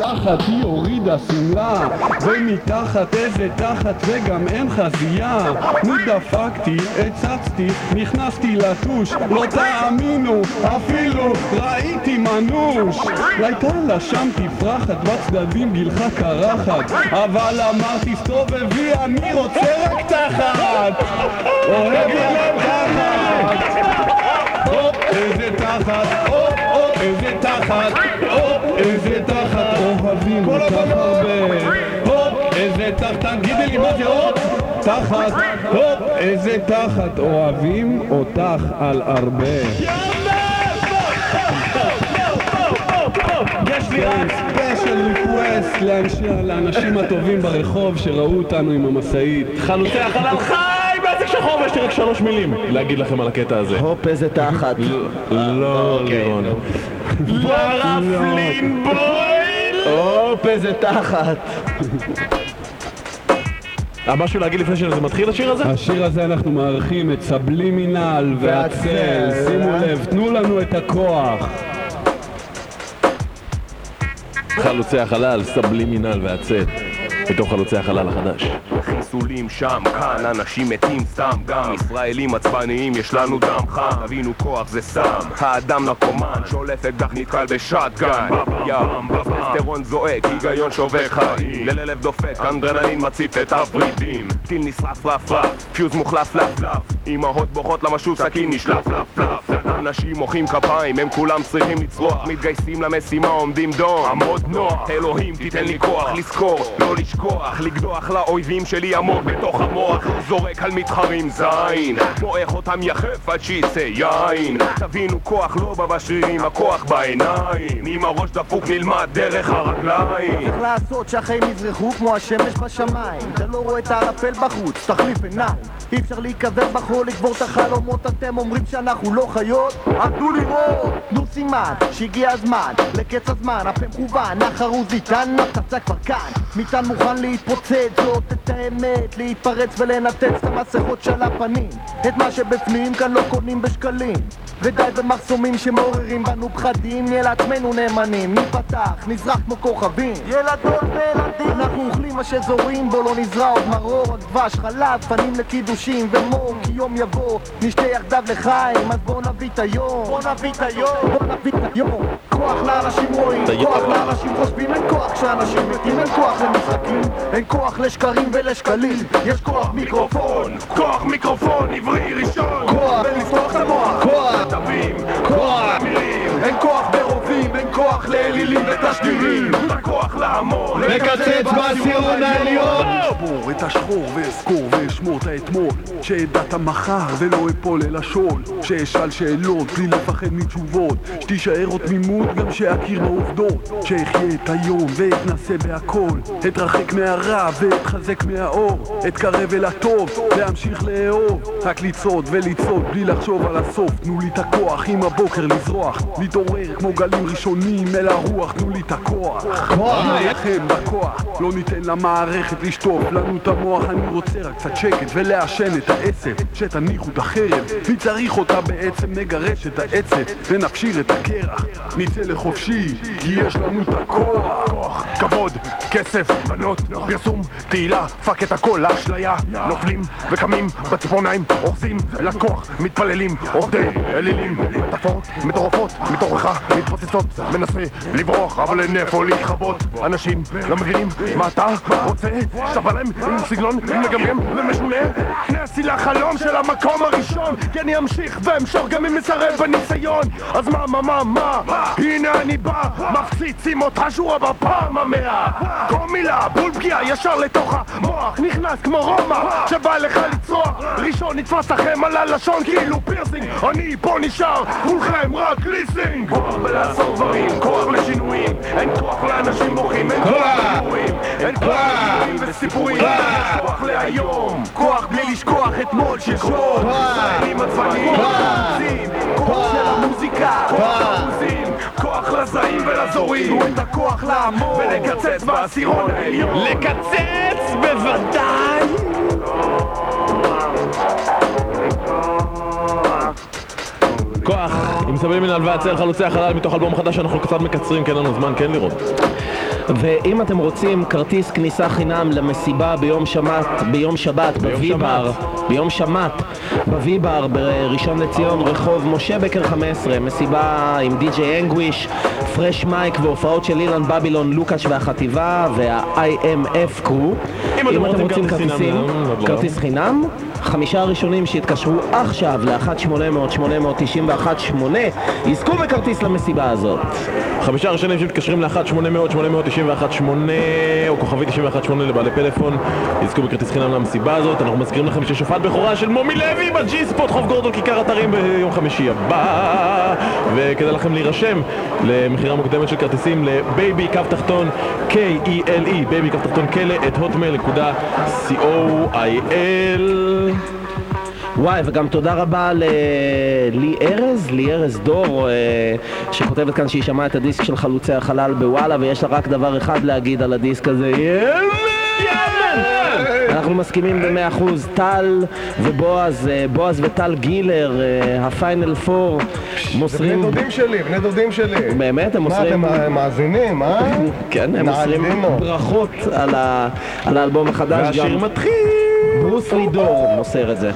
משלחת היא הורידה שמלה ומתחת איזה תחת וגם אין חזייה. נו דפקתי, הצצתי, נכנסתי לטוש לא תאמינו, אפילו ראיתי מנוש. הייתה לה שם תפרחת בצדדים גילחה קרחת אבל אמרתי סתובבי אני רוצה רק תחת. אוהב רק תחת. איזה תחת איזה תחת הופ איזה תחת אוהבים אותך הרבה. הופ איזה תחת תגידי לי מה זה הופ? תחת הופ איזה תחת אוהבים אותך על הרבה. יש לי רק special request לאנשים הטובים ברחוב שראו אותנו עם המשאית. חלוצי החלל. חי בעסק שחור ויש לי רק שלוש מילים. להגיד לכם על הקטע הזה. הופ איזה תחת. לא לירון ורפלין בויל הופ איזה תחת. אה, משהו להגיד לפני שזה מתחיל השיר הזה? השיר הזה אנחנו מארחים את סבלימינל והצל. שימו לב, תנו לנו את הכוח. חלוצי החלל, סבלימינל והצאת מתוך חלוצי החלל החדש. חיסולים שם, כאן אנשים מתים סתם גם ישראלים עצבניים, יש לנו דם חם. תבינו כוח זה סם. האדם נרקומן, שולף אקדח נתקל בשאטגן. ים, טסטרון זועק, היגיון שובר חיים. ללב דופק, אנדרנלין מציף את הוורידים טיל נשרף רף רף, פיוז מוחלף לפ אמהות בוכות למשהו סכין נשלף לפ לפ אנשים מוחאים כפיים, הם כולם צריכים לצרוח. מתגייסים למשימה, עומדים דום עמוד נוח, אלוהים תיתן לי כוח לזכור, לא לשכוח, לקדוח לאויבים שלי עמוק בתוך המוח. זורק על מתחרים זין. מועך אותם יחף עד שיצא יין. תבינו כוח לא בא בשרירים, הכוח בעיניים. עם הראש דפוק נלמד דרך הרגליים. צריך לעשות שהחיים יזרחו כמו השמש בשמיים. אתה לא רואה את הערפל בחוץ, תחליף עיניים. אי אפשר להיקבר בחול, לקבור את החלומות אתם אומרים שאנחנו לא חיות? תנו לראות, תנו סימן שהגיע הזמן לקץ הזמן, הפה מכוון, החרוז איתן, הפצצה כבר כאן. מטען מוכן להתפוצץ, זאת את האמת להתפרץ ולנתץ את המסכות של הפנים. את מה שבפנים כאן לא קונים בשקלים ודי במחסומים שמעוררים בנו פחדים. נהיה לעצמנו נאמנים ניפתח, נזרח כמו כוכבים. ילדות וילדים אנחנו אוכלים מה שזורים בו לא נזרע עוד מרור רק דבש, חלב, פנים לקידושים ומור כי יום יבוא נשתה יחדיו לחיים אז בואו נביא את היום. בואו נביא את היום. בואו נביא את היום. כוח לאנשים רואים כוח לאנשים חושבים אין כוח כשאנשים מתים אין כוח למשחקים אין כוח לשקרים ולשקלים. יש כוח מיקרופון כוח מיקרופון עברי ראשון כוח לאלילים ותשדירים כוח להמון. לקצץ בעשירון העליון. את השחור ואזכור ואשמור את האתמול. שאדע את המחר ולא אפול אל השול שאשאל שאלות בלי לפחד מתשובות. שתישאר עוד תמימות גם שאכיר בעובדות שאחיה את היום ואתנסה בהכל. אתרחק מהרע ואתחזק מהאור. אתקרב אל הטוב להמשיך לאהוב. רק לצעוד ולצעוד בלי לחשוב על הסוף. תנו לי את הכוח עם הבוקר לזרוח. להתעורר כמו גלים ראשונים אל הרוח. תנו לי את הכוח. כוח. לכם בכוח. לא ניתן למערכת לשטוף. לנו את המוח אני רוצה רק קצת שקט ולעשן את העצב שתניחו את החרב. מי צריך אותה בעצם נגרש את העצב ונפשיר את הקרח. נצא לחופשי כי יש לנו את הכוח. כבוד, כסף, בנות, פרסום, תהילה, fuck את הכל, אשליה נופלים וקמים בציפורניים, אוחזים לכוח, מתפללים, עובדי אלילים. מטאפורות מטורפות, מתוכך מתפוצצות. מנסה לברוח, אבל אין איפה להתחבות. אנשים לא מבינים מה אתה רוצה. שאתה להם עם סגנון מגמגם ומשונה נכנסתי לחלום של המקום הראשון. כי אני אמשיך ואמשוך גם אם מסרב בניסיון. אז מה מה מה מה? הנה אני בא מפציצים אותך שורה בפעם המאה. כל מילה בול פגיעה ישר לתוך המוח. נכנס כמו רומא שבא לך לצרוח. ראשון נתפס לכם על הלשון כאילו פירסינג. אני פה נשאר כולכם רק ליסינג. כוח בלעשות דברים כוח לשינויים. אין כוח לאנשים בוכים אין כוח לדיבורים אין כוח לדיבורים וסיפורים. כוח להיום כוח בלי לשכוח אתמול ישראלים עצבניים חרוצים כוח של המוזיקה כוח לחרוזים כוח לזעים ולזורים. תנו את הכוח לעמוד ולקצץ בעשירון העליון. לקצץ בוודאי. כוח עם סבלימינל והצל חלוצי החלל מתוך אלבום חדש שאנחנו קצת מקצרים כי אין לנו זמן כן לראות ואם אתם רוצים כרטיס כניסה חינם למסיבה ביום שבת, ביום שבת, בווי-בר, ביום שבת, בווי-בר בראשון לציון, רחוב משה בקר 15, מסיבה עם די.ג'יי אנגוויש, פרש מייק והופעות של אילן בבילון, לוקאש והחטיבה וה-IMF קרו. אם אתם רוצים כרטיס חינם, לא. כרטיס חינם, חמישה הראשונים שיתקשרו עכשיו ל-1-800-891-8 יזכו בכרטיס למסיבה הזאת. חמישה הראשונים שמתקשרים ל-1-800-891-8 או כוכבי 91-8 לבעלי פלאפון יזכו בכרטיס חינם למסיבה הזאת אנחנו מזכירים לכם שיש הופעת בכורה של מומי לוי ב G Spot חוף גורדון כיכר אתרים ביום חמישי הבא וכדאי לכם להירשם למכירה מוקדמת של כרטיסים ל baby קו תחתון K-E-L-E baby קו תחתון כלא at hotmail.co.il וואי, וגם תודה רבה ללי ארז, לי ארז דור, אה, שכותבת כאן שהיא שמעה את הדיסק של חלוצי החלל בוואלה, ויש לה רק דבר אחד להגיד על הדיסק הזה, יאמן! אנחנו מסכימים במאה אחוז, טל ובועז, אה, בועז וטל גילר, אה, הפיינל פור, בני מוסרים... דודים שלי, בני דודים שלי. באמת, הם מה, מוסרים... אתם אה, מאזינים, אה? כן, הם מוסרים. ברכות על האלבום החדש. והשיר מתחיל ברוס לידור מוסר את זה.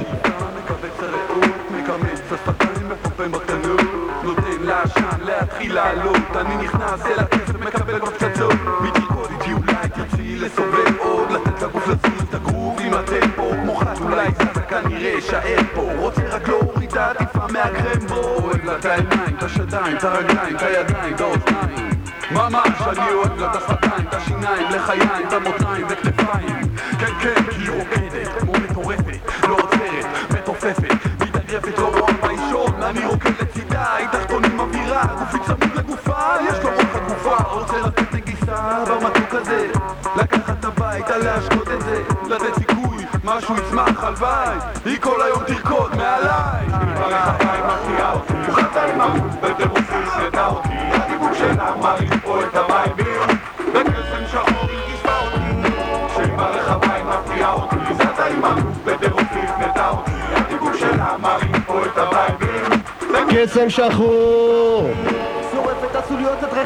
לעשן להתחיל לעלות אני נכנס אל הכסף, מקבל בפצצות מתרקוד איתי אולי תרצי לסובב כנראה שאר פה. רוצה רק להוריד את העטיפה מהקרמבו אוהב לה את העיניים, את השדיים, את הרגליים, את הידיים, את האוזניים. ממש אני אוהב לה את השפתיים, את השיניים, לחיים, את המותניים וכתפיים כן כן, היא רוקדת כמו מטורפת, לא עוצרת, מתופפת, מתאגרפת, לא רואה באישון, אני רוקד לצידה, היא תחתונים אווירה, גופי צמוד לגופה, יש לו רוח הגופה, רוצה לתת נגיסה במתוק הזה, לקחת הביתה, להשקות משהו יצמח, הלוואי, היא כל היום תרקוד מעליי. קסם שחור!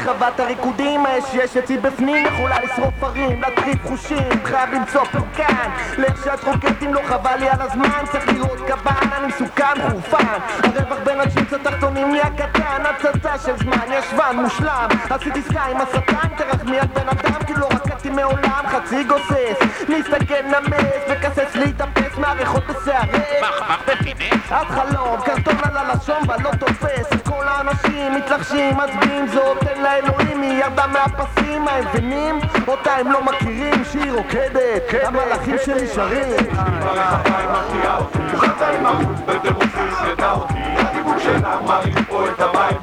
רחבת הריקודים האש יש אצלי בפנים יכולה לשרוף ערים, להטריף חושים חייב למצוא פרקן לאיך שאת רוקדת אם לא חבל לי על הזמן צריך לראות קבן, אני מסוכן חורפן. הרווח בין הג'ינס התחתונים נהיה קטן הצצה של זמן ישבן מושלם. עשיתי עסקה עם השטן תרחמי על בן אדם כי לא רקדתי מעולם חצי גוסס. מסתכל נמס וכסס להתאפס מהריחות בשערי את חלום, קרטון על הלשון ולא האנשים מתלחשים, מצביעים זאת אין לאלוהים היא ירדה מהפסים הם מבינים? אותה הם לא מכירים שהיא רוקדת המלאכים שלי שרים אותי, הדיבור שלה מרים פה את המים,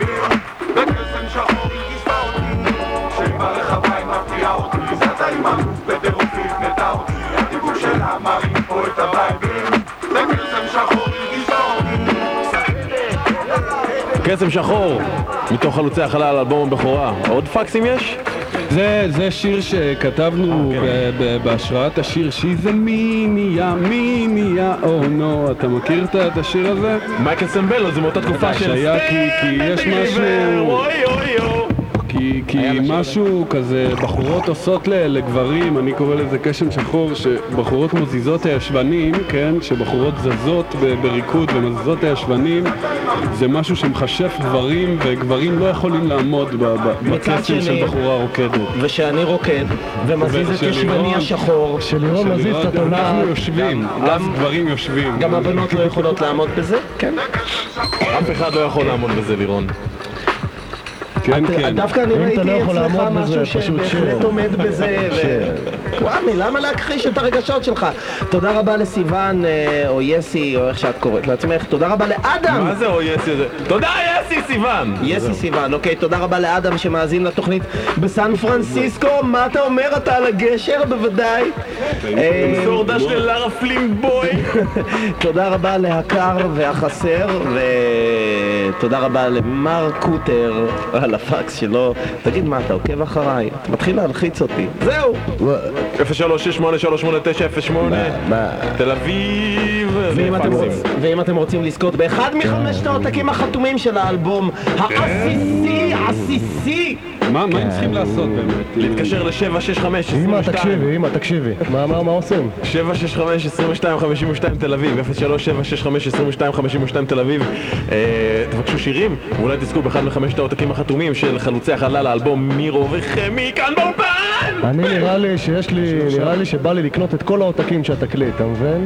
קסם שחור מתוך חלוצי החלל, אלבום הבכורה עוד פקסים יש? זה, זה שיר שכתבנו ב- ב- בהשראת השיר She's a מיניה, מיניה, או נו, אתה מכיר את- את השיר הזה? מייקל סמבלו זה מאותה תקופה של שהיה כי- כי יש משהו- אוי אוי אוי כי, כי משהו כזה, בחורות עושות ל, לגברים, אני קורא לזה קשם שחור, שבחורות מזיזות הישבנים, כן? שבחורות זזות בריקוד ומזיזות הישבנים, זה משהו שמכשף גברים, וגברים לא יכולים לעמוד בקסם של בחורה רוקדת. ושאני רוקד ומזיז את ישבני השחור שלירון מזיז את גם התולעת אנחנו יושבים, אז גברים יושבים. גם הבנות לא יכולות לעמוד בזה? כן. אף אחד לא יכול לעמוד בזה לירון כן, כן. דווקא אני ראיתי לא יכול אצלך משהו פשוט שבהחלט שב. עומד בזה. וואמי, למה להכחיש את הרגשות שלך? תודה רבה לסיוון, אה, או יסי, או איך שאת קוראת לעצמך. תודה רבה לאדם! מה זה או יסי? תודה יסי סיוון! יסי סיוון, אוקיי, תודה רבה לאדם שמאזין לתוכנית בסן פרנסיסקו, מה אתה אומר אתה על הגשר? בוודאי. אה, שורדה של לארה פלימבוי תודה רבה להקר והחסר, ותודה רבה למר קוטר על הפקס שלו. תגיד, מה, אתה עוקב אחריי? אתה מתחיל להלחיץ אותי. זהו! 0368389808 תל אביב ואם אתם, רוצים לזכות באחד מחמשת העותקים החתומים של האלבום העסיסי, עסיסי מה מה הם צריכים לעשות באמת? להתקשר ל-765 אמא, 22 תקשיבי, אמא, תקשיבי. מה, מה, מה עושים? 765 22 52 תל אביב 03765 22 52 תל אביב אה, תבקשו שירים ואולי תזכו באחד מחמשת העותקים החתומים של חלוצי החלל האלבום מירו וחמי כאן באולפן אני נראה לי שיש לי, נראה לי שבא לי לקנות את כל העותקים של התקליט, אתה מבין?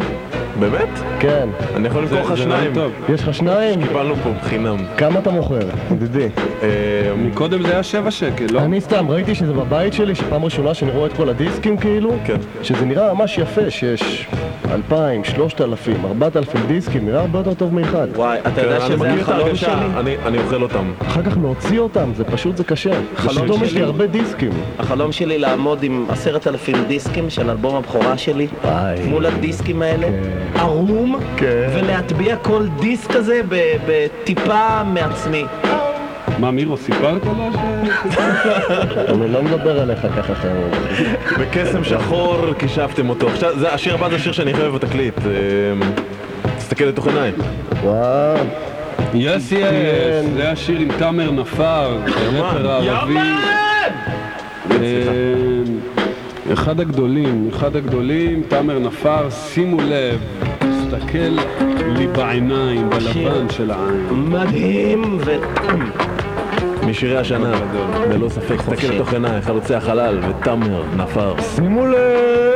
באמת? כן. אני יכול למכור לך שניים טוב. יש לך שניים? קיבלנו פה חינם כמה אתה מוכר, ידידי? אה, מקודם זה היה שבע שקל, לא? אני סתם ראיתי שזה בבית שלי, שפעם ראשונה שאני רואה את כל הדיסקים כאילו, כן. שזה נראה ממש יפה, שיש אלפיים, שלושת אלפים, ארבעת אלפים דיסקים, נראה הרבה יותר טוב מאחד. וואי, אתה יודע אני שזה החלום שלי? אני- אני אוכל אותם אחר כך להוציא אותם, זה פשוט, זה קשה. חלום פתאום יש לי שלי. הרבה דיסקים. החלום שלי לעמוד עם עשרת אלפים דיסקים של אלבום הבכורה שלי. מול הדיסקים האלה, ערום, כן. ולהטביע כל דיסק כזה ב- בטיפה מעצמי. מה, מירו, סיפרת לו ש... אני לא מדבר עליך ככה חבר'ה. בקסם שחור כישפתם אותו עכשיו זה השיר הבא זה השיר שאני אוהב בתקליט אה, תסתכל לתוך עיניים וואו. יס יס, זה השיר עם תאמר נפאר, הרפר הערבי. אה, אחד הגדולים, אחד הגדולים, תאמר נפאר, שימו לב, תסתכל לי בעיניים, בלבן של העין. מדהים ו... משירי השנה ללא ספק תסתכל לתוך עיניים חלוצי החלל ותאמר נפר שימו לב!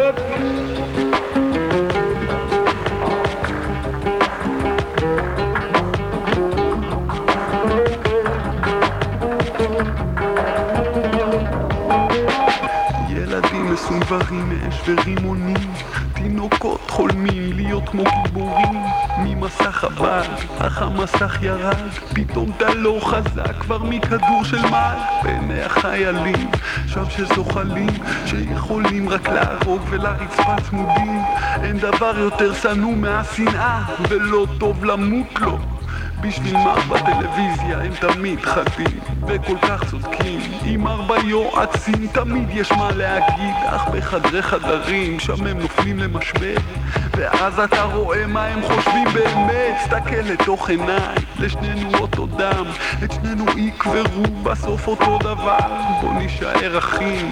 כמו גיבורים ממסך הבד, אך המסך ירד. פתאום אתה לא חזק כבר מכדור של מעל. בעיני החיילים שם שזוחלים שיכולים רק להרוג ולרצפה צמודים אין דבר יותר שנוא מהשנאה ולא טוב למות לו. בשביל מה בטלוויזיה הם תמיד חדים וכל כך צודקים? עם ארבע יועצים תמיד יש מה להגיד אך בחדרי חדרים שם הם נופלים למשבר ואז אתה רואה מה הם חושבים באמת. תסתכל לתוך עיניי לשנינו אותו דם. את שנינו יקברו בסוף אותו דבר. בוא נישאר אחים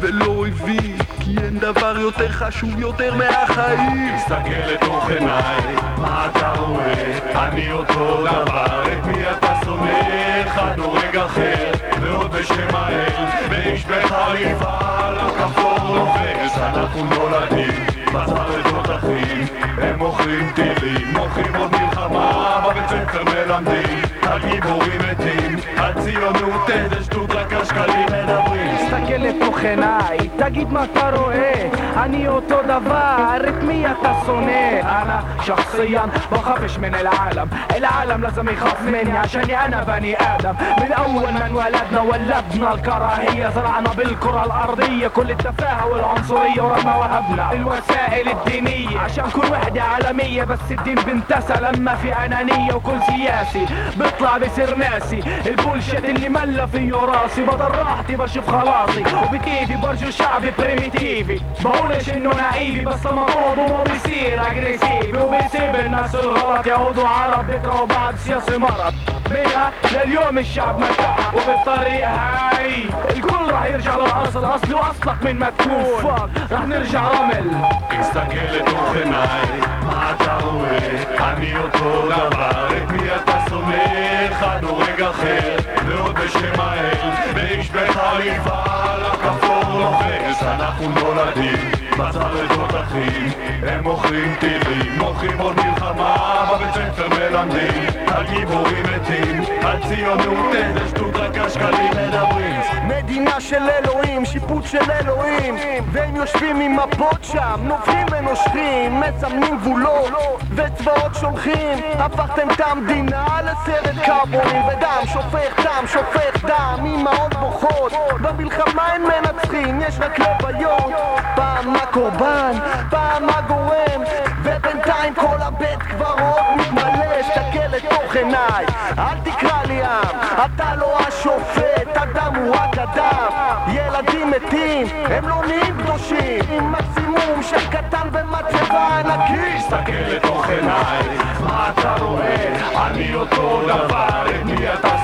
ולא אויבים כי אין דבר יותר חשוב יותר מהחיים. תסתכל לתוך עיניי, מה אתה רואה? אני אותו דבר, את מי אתה שונא? אחד הורג אחר, ועוד בשם האל, ואיש בחליפה על הכפור לובש, אנחנו נולדים, בשר לתותחים, הם מוכרים טילים, מוכרים עוד מלחמה, בבית ספר מלמדים, על גיבורים מתים, על ציונות איזה שטות רק השקלים מדברים. תסתכל לתוך עיניי, תגיד מה אתה רואה אני אותו דבר, את מי אתה שונא? أنا شخصيا بخافش من العالم العالم لازم يخاف مني عشاني أنا بني آدم من أول من ولدنا ولدنا الكراهية زرعنا بالكرة الأرضية كل التفاهة والعنصرية ورا وهبنا الوسائل الدينية عشان كل وحدة عالمية بس الدين بنتسى لما في فيا وكل سياسي بطلع بصير ناسي البولشيت اللي ملا فيه راسي بضل راحتي بشوف خلاصي وبكيفي برجو شعبي بريميتيفي بقولش انه نعيبي بس لما بقعد بصير اجريسيفي وبيسيب الناس الغلط يهود وعرب بيكرهوا بعض سياسي مرض منها لليوم الشعب مرتاح وبالطريقة هاي الكل راح يرجع للأصل أصله أصلك من ما تكون رح نرجع رمل מה אתה רואה? אני אותו דבר, את מי אתה שונא? אחד הורג אחר, ועוד בשם האל, ואיש בחליפה על הכפור לובש, אנחנו נולדים, בשר לתותחים, הם מוכרים טילים, מוכרים עוד מלחמה, בבית ספר מלמדים, על מתים, על ציונות איזה שטות רק השקלים מדברים. מדינה של אלוהים, שיפוט של אלוהים. והם יושבים עם מפות שם, נובחים ונושכים מסמנים גבולות וצבאות שולחים. הפכתם את המדינה לסרט קאבוי ודם שופך דם, שופך דם. אמהות בוכות במלחמה הם מנצחים, יש רק לוויות. פעם הקורבן, פעם הגורם ובינתיים כל הבית קברות מתמלא לתוך עיניי. אל תקרא לי עם, אתה לא השופט, הדם הוא רק אדם. ילדים מתים, הם לא נהיים קדושים. עם מקסימום של קטן במצבה ענקית תסתכל לתוך עיניי, מה אתה רואה? אני אותו דבר, את מי אתה?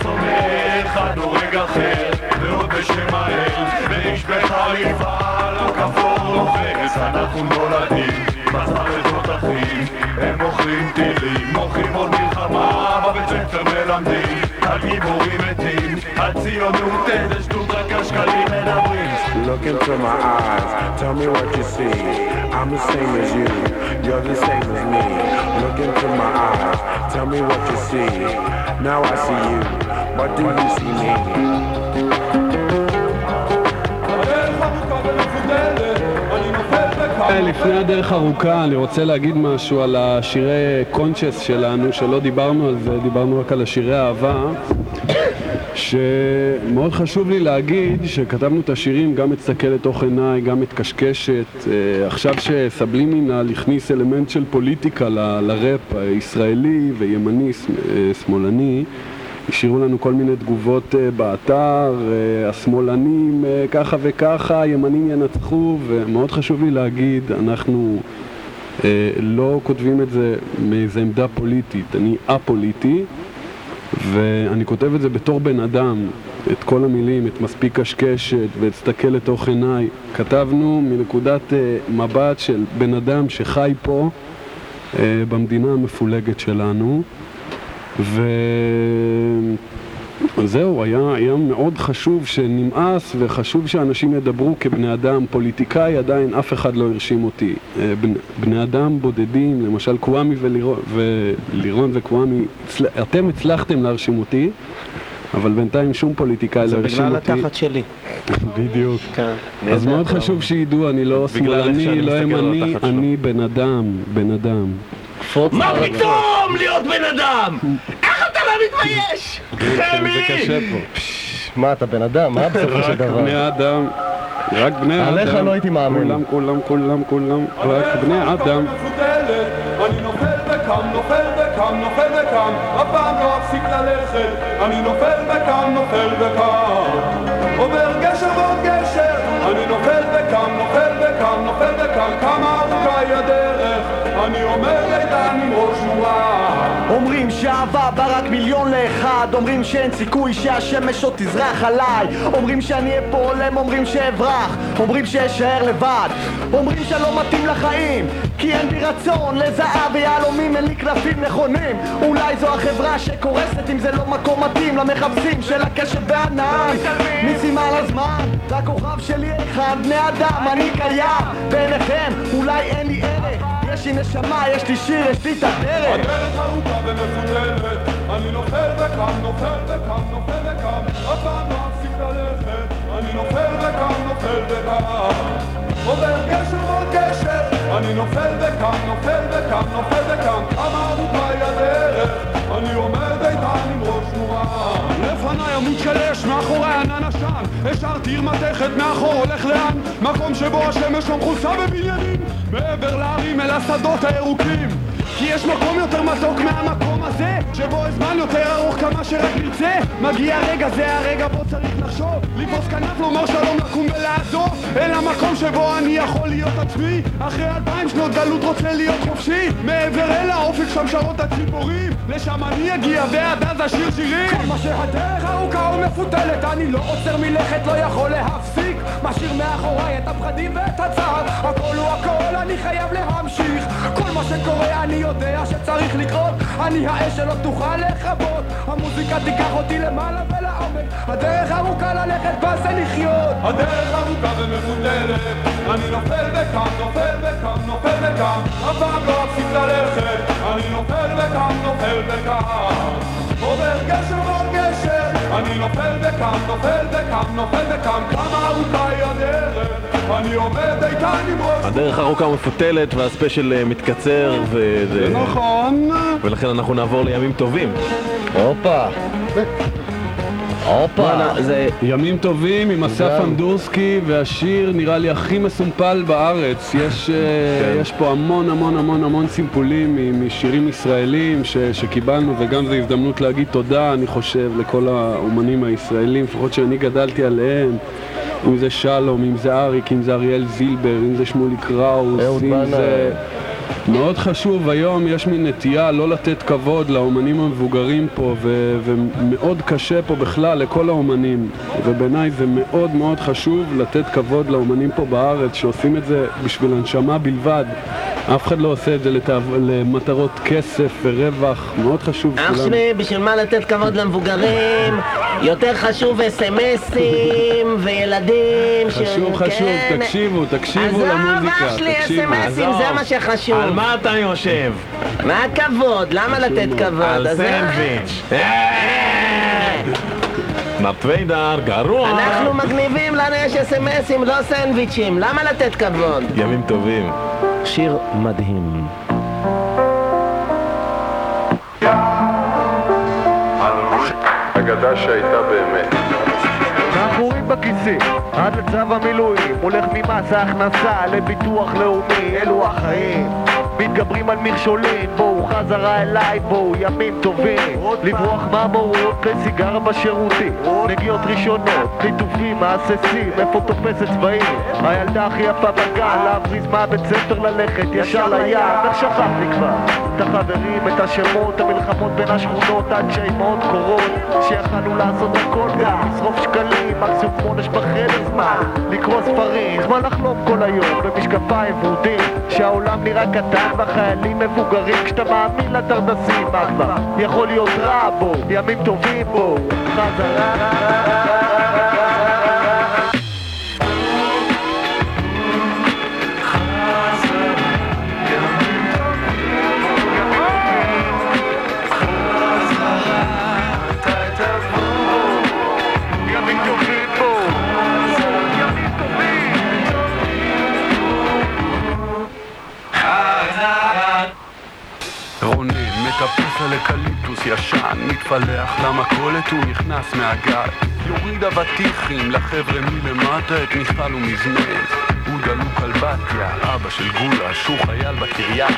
אחד הורג אחר, להיות בשם האל. ואיש בחליפה על הכפור לוחץ אנחנו נולדים בצד לתותחים הם מוכרים טילים מוכרים עוד מלחמה בבית ספר מלמדים על גיבורים מתים הציונות איזה שטות רק השקלים מדברים Look into my eyes, tell me what you see. I'm the same as you, you're the same as me. Look into my eyes, tell me what you see. Now I see you, but do you see me? לפני הדרך ארוכה, אני רוצה להגיד משהו על השירי קונצ'ס שלנו, שלא דיברנו על זה, דיברנו רק על השירי אהבה. שמאוד חשוב לי להגיד שכתבנו את השירים, גם את סתכל לתוך עיניי, גם את קשקשת. אה, עכשיו שסבלימינל הכניס אלמנט של פוליטיקה לראפ הישראלי וימני, אה, שמאלני, השאירו לנו כל מיני תגובות אה, באתר, אה, השמאלנים אה, ככה וככה, הימנים ינצחו, ומאוד חשוב לי להגיד, אנחנו לא כותבים את זה מאיזה עמדה פוליטית, אני א-פוליטי. ואני כותב את זה בתור בן אדם, את כל המילים, את מספיק קשקשת ואת סתכל לתוך עיניי. כתבנו מנקודת מבט של בן אדם שחי פה במדינה המפולגת שלנו וזהו, היה, היה מאוד חשוב שנמאס וחשוב שאנשים ידברו כבני אדם. פוליטיקאי עדיין אף אחד לא הרשים אותי. אה, בני, בני אדם בודדים, למשל קוואמי ולירון, ולירון וקוואמי, אתם הצלחתם להרשים אותי, אבל בינתיים שום פוליטיקאי לא הרשים זה אותי. בגלל התחת שלי. בדיוק. כן. אז מאוד חשוב שידעו, אני לא שמאלני, לא ימני. אני בן אדם, בן אדם. מה פתאום להיות בן אדם? איך אתה לא מתבייש? זה קשה פה. מה, אתה בן אדם? מה בסופו של רק דבר? בני אדם, רק בני אדם. עליך לא הייתי מאמין. כולם, כולם, כולם, כולם, רק בני אדם. אני נופל וקם, נופל וקם, נופל וקם, אף פעם לא אפסיק ללכת. אני נופל וקם, נופל וקם. עובר גשר ועוד גשר, אני נופל וקם, נופל וקם, נופל וקם, כמה ארוכה היא הדרך. אני עומד איתן עם ראש מורם. אומרים בא רק מיליון לאחד אומרים שאין סיכוי שהשמש עוד תזרח עליי. אומרים שאני אהיה פה הולם, אומרים שאברח אומרים שאשאר לבד. אומרים שאני לא מתאים לחיים כי אין בי רצון לזהב ויהלומים אין לי קלפים נכונים. אולי זו החברה שקורסת אם זה לא מקום מתאים למחפשים של הקשב והנען מיסים על הזמן והכוכב שלי אחד בני אדם אני קיים. בעיניכם אולי אין לי יש לי נשמה, יש לי שיר, יש לי את הדרך. הדרך ארוכה ומפותלת, אני נופל וקם, נופל וקם, נופל וקם, אף פעם לא אפסיק ללכת, אני נופל וקם, נופל וקם, עובר גשר ועוד גשר, אני נופל וקם, נופל וקם, נופל וקם, כמה ארוכה היא הדרך, אני עומד לפניי עמוד של אש, מאחורי ענן עשן, השארתי עיר מתכת, מאחור הולך לאן, מקום שבו השמש לא מכוסה בבניינים, מעבר להרים אל השדות הירוקים. כי יש מקום יותר מתוק מהמקום הזה שבו הזמן יותר ארוך כמה שרק נרצה. מגיע הרגע, זה הרגע בו צריך לחשוב. לתפוס כנף, לומר שלום, לקום ולעזוב. אל המקום שבו אני יכול להיות עצמי. אחרי אלפיים שנות גלות רוצה להיות חופשי. מעבר אל האופק שם שרות הציפורים לשם אני אגיע ועד אז אשיר שירים. כמה שהדרך ארוכה ומפותלת אני לא עוצר מלכת, לא יכול להפסיק. משאיר מאחוריי את הפחדים ואת הצער. הכל הוא הכל, אני חייב להמשיך. כל מה שקורה אני יודע שצריך לקרות. אני האש שלא תוכל לכבות. המוזיקה תיקח אותי למעלה הדרך ארוכה ללכת וזה לחיות. הדרך ארוכה ומפותלת אני נופל וקם, נופל וקם, נופל וקם אף פעם לא אפסיק ללכת. אני נופל וקם, נופל וקם עובר גשר ועוד גשר. אני נופל וקם, נופל וקם, נופל וקם כמה ארוכה היא הדרך? אני עומד איתן עם ראש הדרך ארוכה ומפותלת והספיישל אה, מתקצר ו... זה נכון. ולכן אנחנו נעבור לימים טובים. הופה. הופה. זה... ימים טובים עם אסף גם. אמדורסקי והשיר נראה לי הכי מסומפל בארץ. יש, אה, כן. יש פה המון המון המון המון סימפולים משירים ישראלים ש, שקיבלנו וגם זו הזדמנות להגיד תודה, אני חושב, לכל האומנים הישראלים, לפחות שאני גדלתי עליהם. אם זה שלום, אם זה אריק, אם זה אריאל זילבר, אם זה שמוליק ראוס, אהוד אם. זה... מאוד חשוב, היום יש מין נטייה לא לתת כבוד לאומנים המבוגרים פה ו- ומאוד קשה פה בכלל לכל האומנים. ובעיניי זה מאוד מאוד חשוב לתת כבוד לאומנים פה בארץ שעושים את זה בשביל הנשמה בלבד אף אחד לא עושה את זה לתאו... למטרות כסף ורווח, מאוד חשוב אח שלי, בשביל מה לתת כבוד למבוגרים? יותר חשוב אס.אם.אסים וילדים ש... חשוב, חשוב, כן. תקשיבו, תקשיבו עזוב, למוזיקה, אח שלי. אס.אם.אסים זה מה שחשוב. על מה אתה יושב? מה הכבוד? למה לתת כבוד? על עזוב. סנדוויץ'. נטווידר, גרוע! אנחנו מגניבים, לנו יש אס.אם.אסים, לא סנדוויצ'ים. למה לתת כבוד? ימים טובים. שיר מדהים. אגדה שהייתה באמת. בכיסים, עד לצו המילואים, הולך ממס ההכנסה לביטוח לאומי, אלו החיים. מתגברים על מכשולים, בואו חזרה אליי, בואו ימים טובים. לברוח מהמורות לסיגר בשירותים, נגיעות ראשונות, ליטופים, מהססים, איפה תופסת צבעים? הילדה הכי יפה בגן, להבריז מהבית ספר ללכת ישר לים, איך שכחתי כבר? את החברים, את השמות, המלחמות בין השכונות, עד שהאימהות קורות, שיכלנו לעשות הכל גם, לשרוף שקלים, מקסימום חודש בחדר זמן, לקרוא ספרים, זמן לחלום כל היום, במשקפיים ורודים, שהעולם נראה קטן והחיילים מבוגרים, כשאתה מאמין לתרדסים, מה? כבר? יכול להיות רע בו, ימים טובים בו, חזרה על אקליפטוס ישן, מתפלח למכולת הוא נכנס מהגג. יוריד אבטיחים לחבר'ה מלמטה את מיכל ומזמז. הוא דלוק על בתיה, אבא של גולה, שהוא חייל בקריה.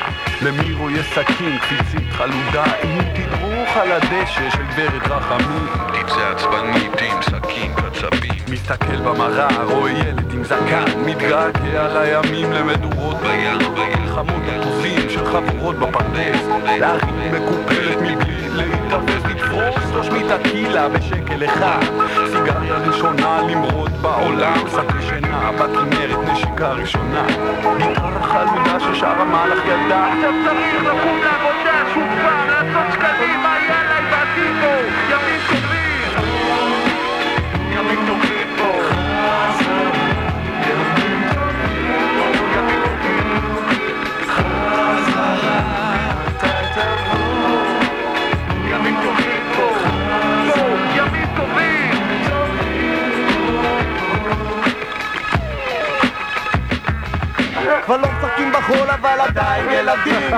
למירו יש סכין, קפיצית חלודה, עם תדרוך על הדשא של גברת רחמים. תצא עצבנית עם סכין קצבים. מסתכל במראה, רואה ילד עם זקן, מתגעגע לימים למדורות בים, מלחמות מטוסים של חבורות בפרדס, להרים להתאבס, תושמית הקילה בשקל אחד, סיגריה ראשונה למרוד בעולם, שקי שינה בכנרת נשיקה ראשונה, גיטרה חלודה ששרה מהלך ילדה, עכשיו צריך לקום לעבודה שוב פעם, לעשות שקלים, הבאתי בו, ימים טובים. ימים טובים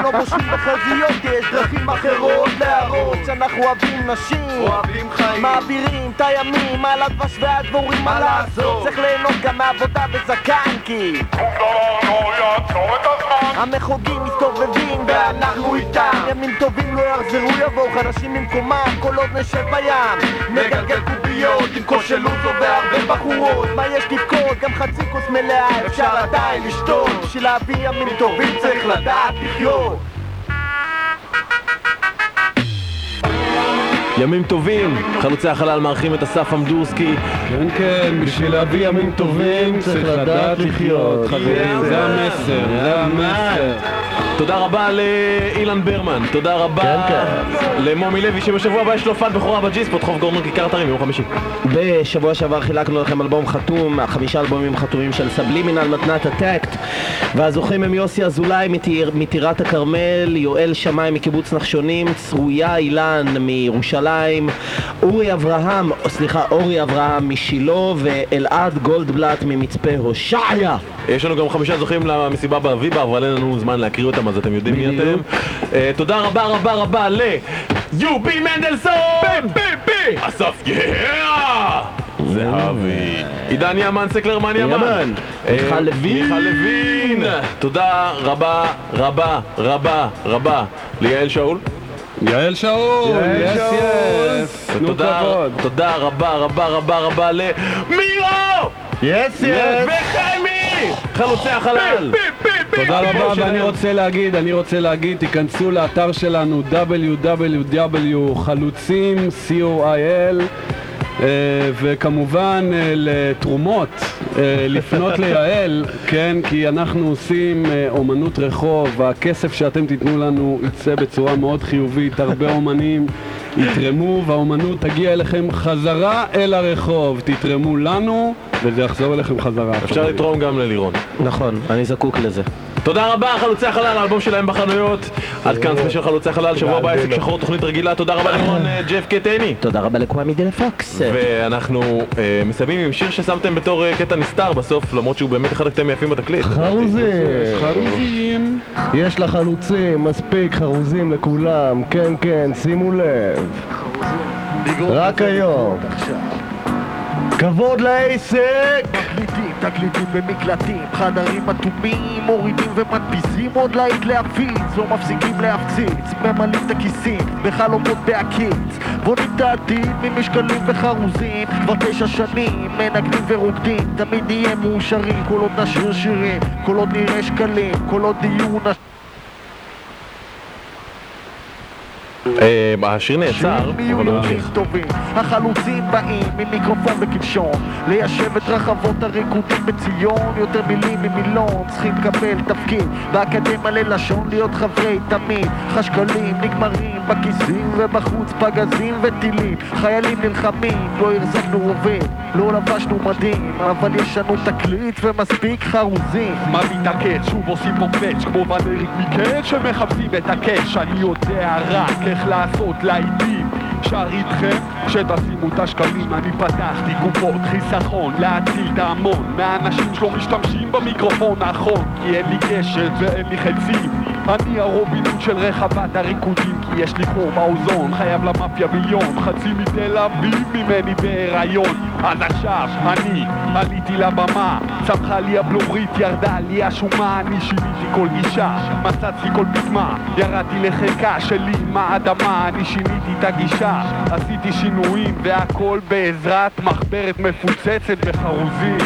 לא בושמים בחזיות יש דרכים אחרות להראות שאנחנו אוהבים נשים אוהבים חיים. מעבירים את הימים על הדבש והדבורים מה לעשות? צריך ליהנות גם מעבודה וזקן כי המחוגים מסתובבים ואנחנו איתם. ימים טובים לא יחזרו יבואו חדשים במקומם כל עוד נשב בים. נגלגל קוביות עם כושלוזו והרבה בחורות. מה יש לבכות? גם חצי כוס מלאה אפשר עדיין לשתות. בשביל להביא ימים טובים צריך לדעת לחיות. ימים טובים, חלוצי החלל מארחים את אסף אמדורסקי. כן, כן, בשביל להביא ימים טובים צריך לדעת לחיות, חברים, זה המסר, זה המסר. תודה רבה לאילן ברמן, תודה רבה כן, למומי לוי שבשבוע הבא יש לו הופעת בכורה בג'יספוט, חוף גורדון כיכר אתרים, יום חמישי. בשבוע שעבר חילקנו לכם אלבום חתום, חמישה אלבומים חתומים של סבלימינל מתנת הטקט והזוכים הם יוסי אזולאי מטיר- מטירת הכרמל, יואל שמאי מקיבוץ נחשונים, צרויה אילן מירושלים, אורי אברהם, סליחה, אורי אברהם משילה ואלעד גולדבלט ממצפה הושעיה יש לנו גם חמישה זוכים למסיבה באביבה, אבל אין לנו זמן להקריא אותם, אז אתם יודעים מי אתם. אה, תודה רבה רבה רבה ל-UB מנדלסון! אסף יאה! זהבי! עידן ימן, סקלרמן ימן! ימן. אה, מיכל לוין. מיכל לוין! תודה רבה רבה רבה רבה ליעל שאול. יעל שאול, יס יס, תנו ותודה. תודה רבה רבה רבה רבה למירו! יס יס וחיימי! חלוצי החלל! תודה רבה, הסיפור ואני. רוצה להגיד, אני רוצה להגיד, תיכנסו לאתר שלנו www חלוצים, co.il אה, וכמובן אה, לתרומות, אה, לפנות ליעל, כן, כי אנחנו עושים אה, אומנות רחוב, והכסף שאתם תיתנו לנו יצא בצורה מאוד חיובית, הרבה אומנים יתרמו והאומנות תגיע אליכם חזרה אל הרחוב, תתרמו לנו וזה יחזור אליכם חזרה. אפשר לתרום גם ללירון. נכון, אני זקוק לזה. תודה רבה, חלוצי החלל, האלבום שלהם בחנויות. עד כאן ספיישל חלוצי החלל, שבוע הבא עסק שחור, תוכנית רגילה. תודה רבה לירון אה, ג'ף קטני. תודה רבה לקוואמי דה פוקס. ואנחנו אה, מסיימים עם שיר ששמתם בתור אה, קטע נסתר בסוף, למרות שהוא באמת אחד הקטעים היפים בתקליט. חרוזים! חרוזים. יש לחלוצים מספיק חרוזים לכולם, כן כן, שימו לב. רק היום. כבוד לעסק! תקליטים במקלטים, חדרים אטומים, מורידים ומדפיסים עוד להיט להפיץ, לא מפסיקים להפציץ, ממלאים את הכיסים, בחלומות בהקיץ, בונים את העתיד ממשקלים וחרוזים, כבר תשע שנים, מנגנים ורוקדים, תמיד נהיה מאושרים, כל עוד נשיר שירים, כל עוד נראה שקלים, כל עוד יהיו נש... אה, השיר נעצר, אבל הוא יוצאים ממשיך. טובים. החלוצים באים עם מיקרופון וקלשון ליישב את רחבות הריקודים בציון. יותר מילים ממילון צריכים לקבל תפקיד. באקדמיה ללשון להיות חברי תמיד. חשקלים נגמרים בכיסים ובחוץ פגזים וטילים. חיילים נלחמים לא החזקנו רובה לא לבשנו מדים. אבל יש לנו תקליט ומספיק חרוזים. מה מתעקש? שוב עושים פה קווץ' כמו ונריק מקץ שמחפשים את הקש אני יודע רק איך לעשות להיטים שר איתכם? שתשימו את השקלים אני פתחתי קופות חיסכון להציל את ההמון. מהאנשים שלא משתמשים במיקרופון נכון כי אין לי קשת ואין לי חצים אני הרובין הוד של רחבת הריקודים יש לי חור באוזון חייב למאפיה מיליון חצי מתל אביב ממני בהיריון. אז עכשיו אני עליתי לבמה צמחה לי הבלורית ירדה לי השומה אני שיניתי כל גישה מצאתי כל פטמה ירדתי לחיקה שלי עם האדמה אני שיניתי את הגישה. עשיתי שינויים והכל בעזרת מחברת מפוצצת בחרוזים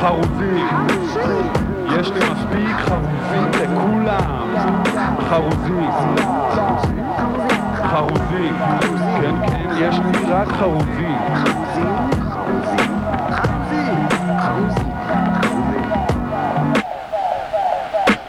חרוזים יש לי מספיק חרוזים לכולם. חרוזים. חרוזים. כן כן יש לי רק חרוזים.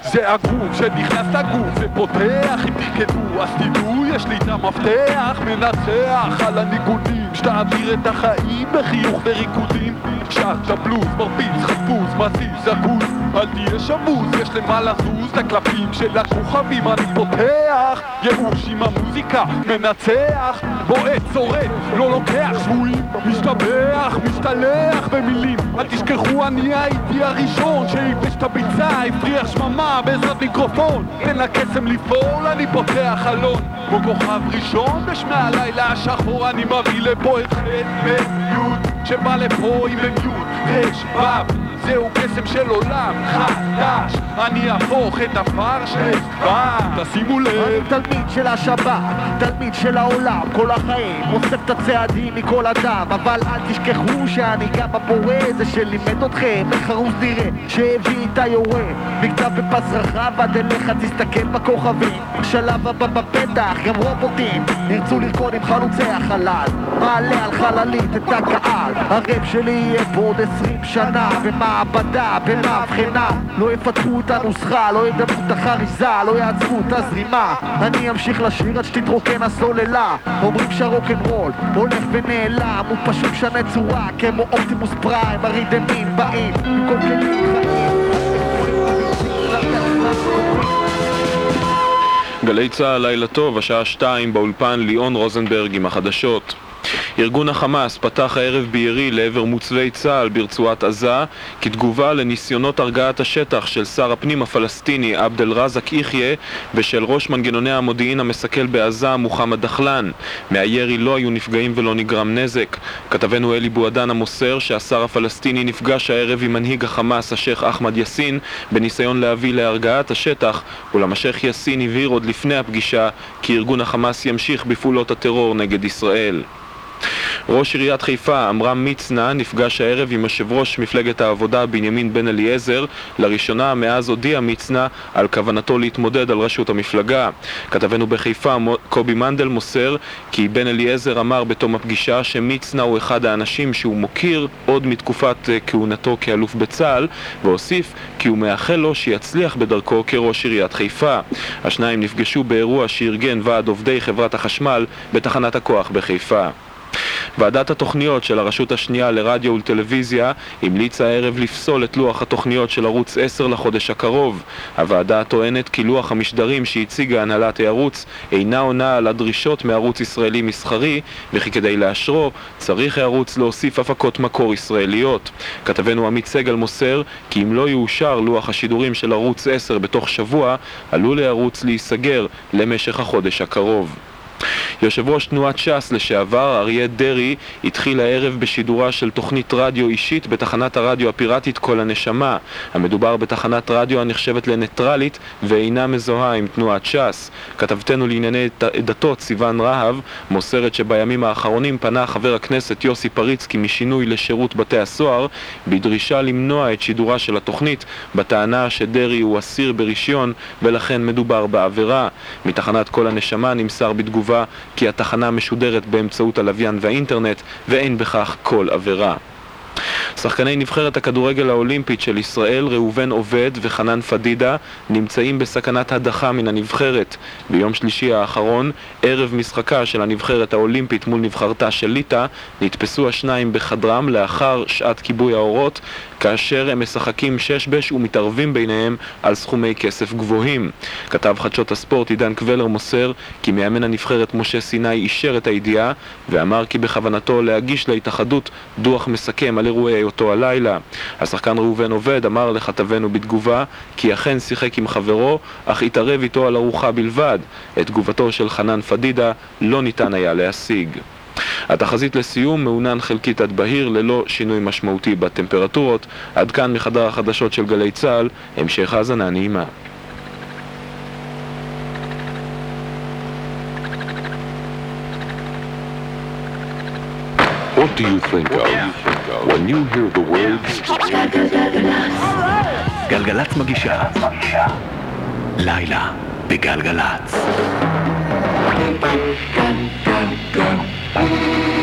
זה הגוף שנכנס לגוף ופותח אם תרקדו אז תדעו יש לי את המפתח מנצח על הניגונים שתעביר את החיים בחיוך וריקודים. שרת בלוז, מרביץ, חפוז, מזיז, זקוז אל תהיה שמוז, יש למה לזוז לקלפים של הכוכבים אני פותח. ייאוש עם המוזיקה, מנצח. בועט, צורט, לא לוקח שבויים. משתבח, משתלח במילים. אל תשכחו אני הייתי הראשון שייבש את הביצה, הפריח שממה בעזרת מיקרופון. אין הקסם לפעול, אני פותח חלון. כמו כוכב ראשון בשמי הלילה השחור אני מביא לפה את ח' ב' שבא לפה עם י' ר' ו' זהו קסם של עולם חדש. אני אהפוך את הפרש לצבא תשימו אני לב תלמיד של השבת, תלמיד של העולם, כל החיים, אוסף את הצעדים מכל אדם, אבל אל תשכחו שאני גם הבורא, זה שלימד אתכם איך חרוז נראה, שהביא את היורה, מקצב בפס רחב, עד אליך תסתכל בכוכבים, הבא בפתח, גם רובוטים, ירצו לרקוד עם חלוצי החלל, מעלה על חללית את הקהל, הרב שלי יהיה פה עוד עשרים שנה, במעבדה, במאבחנה, לא יפתחו את הנוסחה, לא ידמו את החריזה, לא יעצרו את הזרימה. אני אמשיך לשיר עד שתתרוקן הסוללה. אומרים שהרוקנרול הולך ונעלם הוא פשוט משנה צורה כמו אופטימוס פריים הרידמים באים. במקום כלים גלי צה"ל, לילה טוב, השעה שתיים באולפן ליאון רוזנברג עם החדשות. ארגון החמאס פתח הערב בירי לעבר מוצבי צה"ל ברצועת עזה כתגובה לניסיונות הרגעת השטח של שר הפנים הפלסטיני עבד אל-רזק יחיא ושל ראש מנגנוני המודיעין המסכל בעזה מוחמד דחלן. מהירי לא היו נפגעים ולא נגרם נזק. כתבנו אלי בועדן המוסר שהשר הפלסטיני נפגש הערב עם מנהיג החמאס השייח' אחמד יאסין בניסיון להביא להרגעת השטח אולם השייח' יאסין הבהיר עוד לפני הפגישה כי ארגון החמאס ימשיך בפעולות הטרור נגד ישראל. ראש עיריית חיפה, עמרם מצנע, נפגש הערב עם יושב ראש מפלגת העבודה בנימין בן אליעזר. לראשונה מאז הודיע מצנע על כוונתו להתמודד על ראשות המפלגה. כתבנו בחיפה, קובי מנדל, מוסר כי בן אליעזר אמר בתום הפגישה שמצנע הוא אחד האנשים שהוא מוקיר עוד מתקופת אה, כהונתו כאלוף בצה"ל, והוסיף כי הוא מאחל לו שיצליח בדרכו כראש עיריית חיפה. השניים נפגשו באירוע שארגן ועד עובדי חברת החשמל בתחנת הכוח בחיפה. ועדת התוכניות של הרשות השנייה לרדיו ולטלוויזיה המליצה הערב לפסול את לוח התוכניות של ערוץ 10 לחודש הקרוב. הוועדה טוענת כי לוח המשדרים שהציגה הנהלת הערוץ אינה עונה על הדרישות מערוץ ישראלי מסחרי וכי כדי לאשרו צריך הערוץ להוסיף הפקות מקור ישראליות. כתבנו עמית סגל מוסר כי אם לא יאושר לוח השידורים של ערוץ 10 בתוך שבוע עלול הערוץ להיסגר למשך החודש הקרוב. יושב ראש תנועת ש"ס לשעבר, אריה דרעי, התחיל הערב בשידורה של תוכנית רדיו אישית בתחנת הרדיו הפיראטית כל הנשמה. המדובר בתחנת רדיו הנחשבת לניטרלית ואינה מזוהה עם תנועת ש"ס. כתבתנו לענייני דתות סיון רהב מוסרת שבימים האחרונים פנה חבר הכנסת יוסי פריצקי משינוי לשירות בתי הסוהר בדרישה למנוע את שידורה של התוכנית בטענה שדרעי הוא אסיר ברישיון ולכן מדובר בעבירה. מתחנת כל הנשמה נמסר בתגובה כי התחנה משודרת באמצעות הלוויין והאינטרנט ואין בכך כל עבירה. שחקני נבחרת הכדורגל האולימפית של ישראל, ראובן עובד וחנן פדידה, נמצאים בסכנת הדחה מן הנבחרת. ביום שלישי האחרון, ערב משחקה של הנבחרת האולימפית מול נבחרתה של ליטא, נתפסו השניים בחדרם לאחר שעת כיבוי האורות, כאשר הם משחקים שש בש ומתערבים ביניהם על סכומי כסף גבוהים. כתב חדשות הספורט עידן קבלר מוסר כי מאמן הנבחרת משה סיני אישר את הידיעה ואמר כי בכוונתו להגיש להתאחדות דוח מסכם על אירועי אותו הלילה. השחקן ראובן עובד אמר לכתבנו בתגובה כי אכן שיחק עם חברו, אך התערב איתו על ארוחה בלבד. את תגובתו של חנן פדידה לא ניתן היה להשיג. התחזית לסיום מעונן חלקית עד בהיר ללא שינוי משמעותי בטמפרטורות. עד כאן מחדר החדשות של גלי צה"ל, המשך האזנה נעימה. What do you think of when you hear the words גלגלצ מגישה לילה בגלגלצ Bye.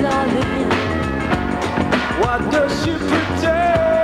Darling. What does she pretend?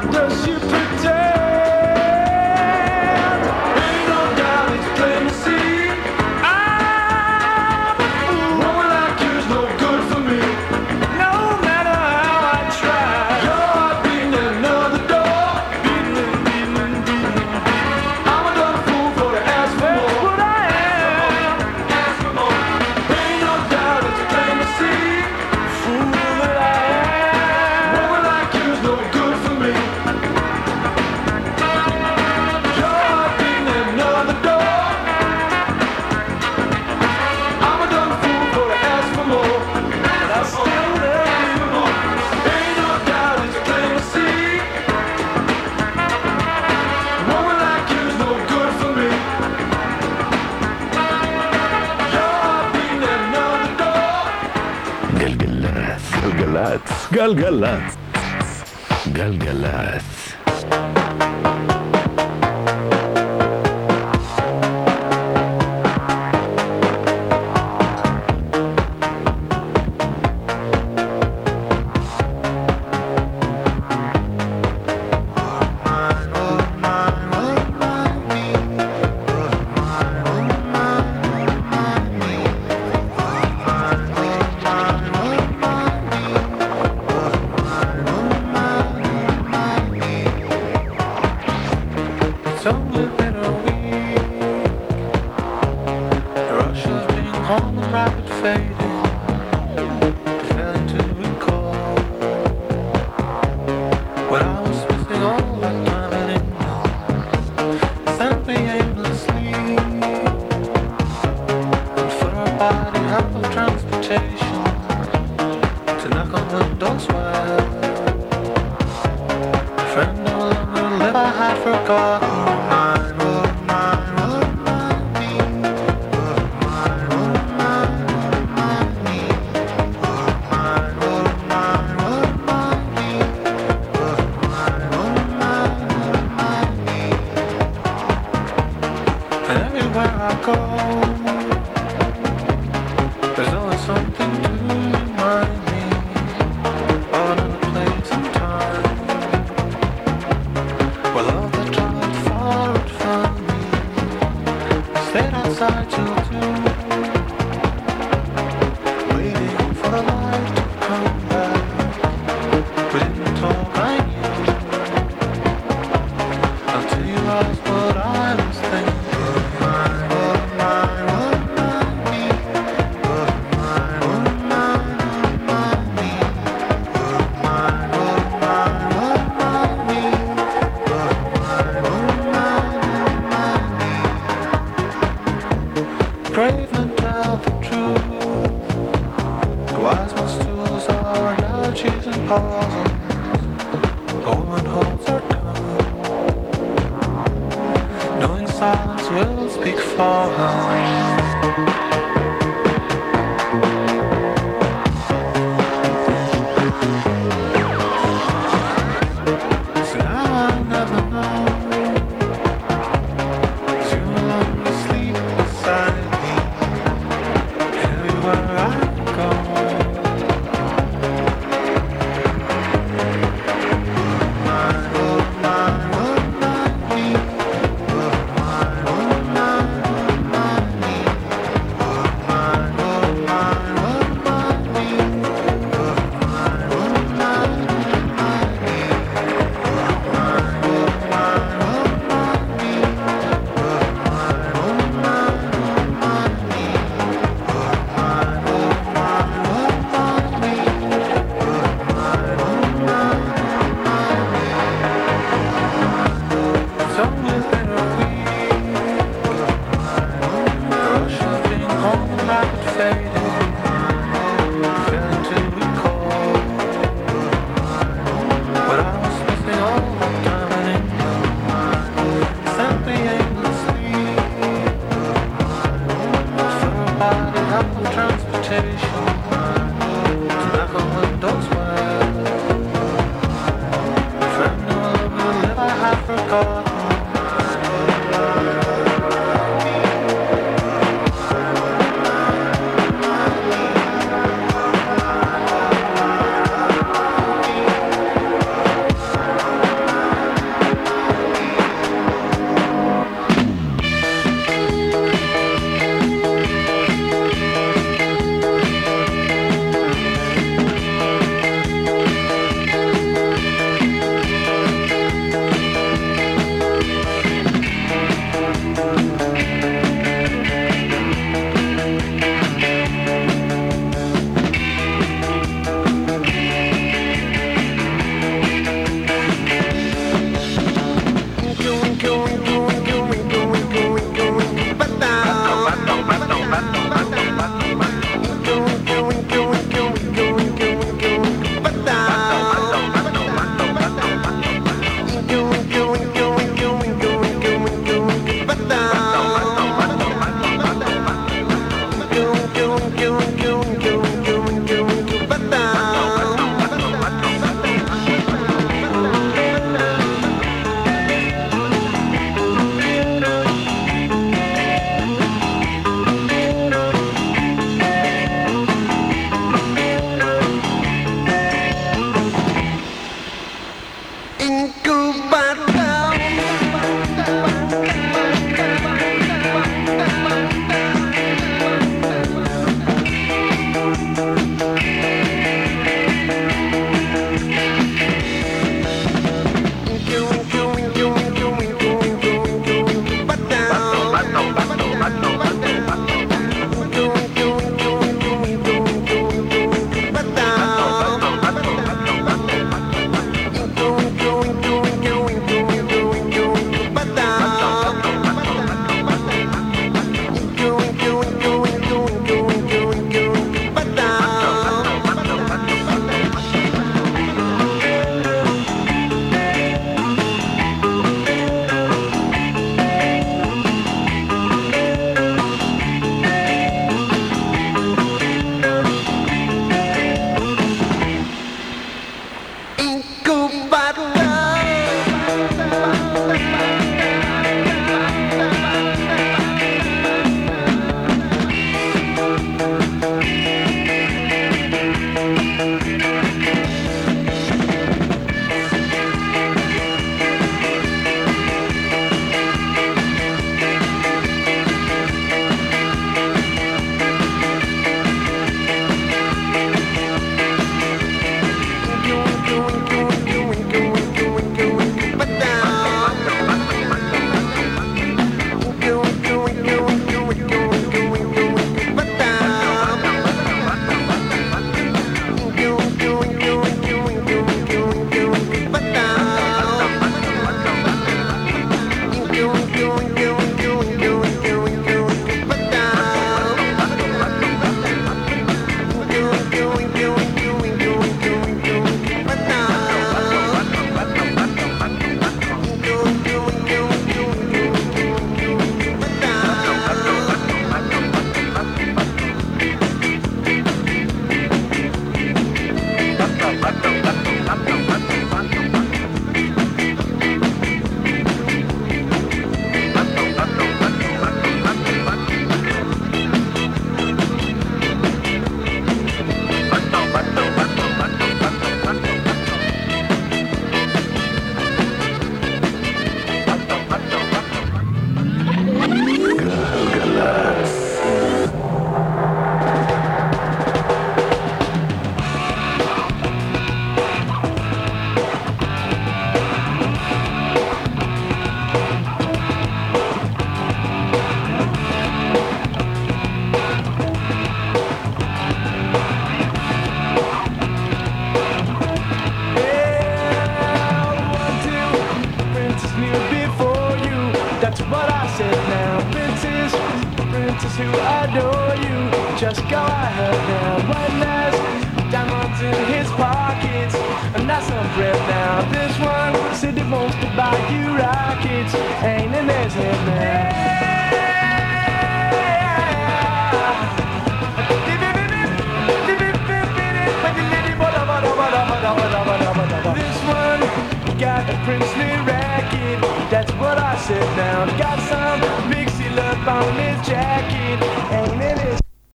This. גלגלצ. Bye.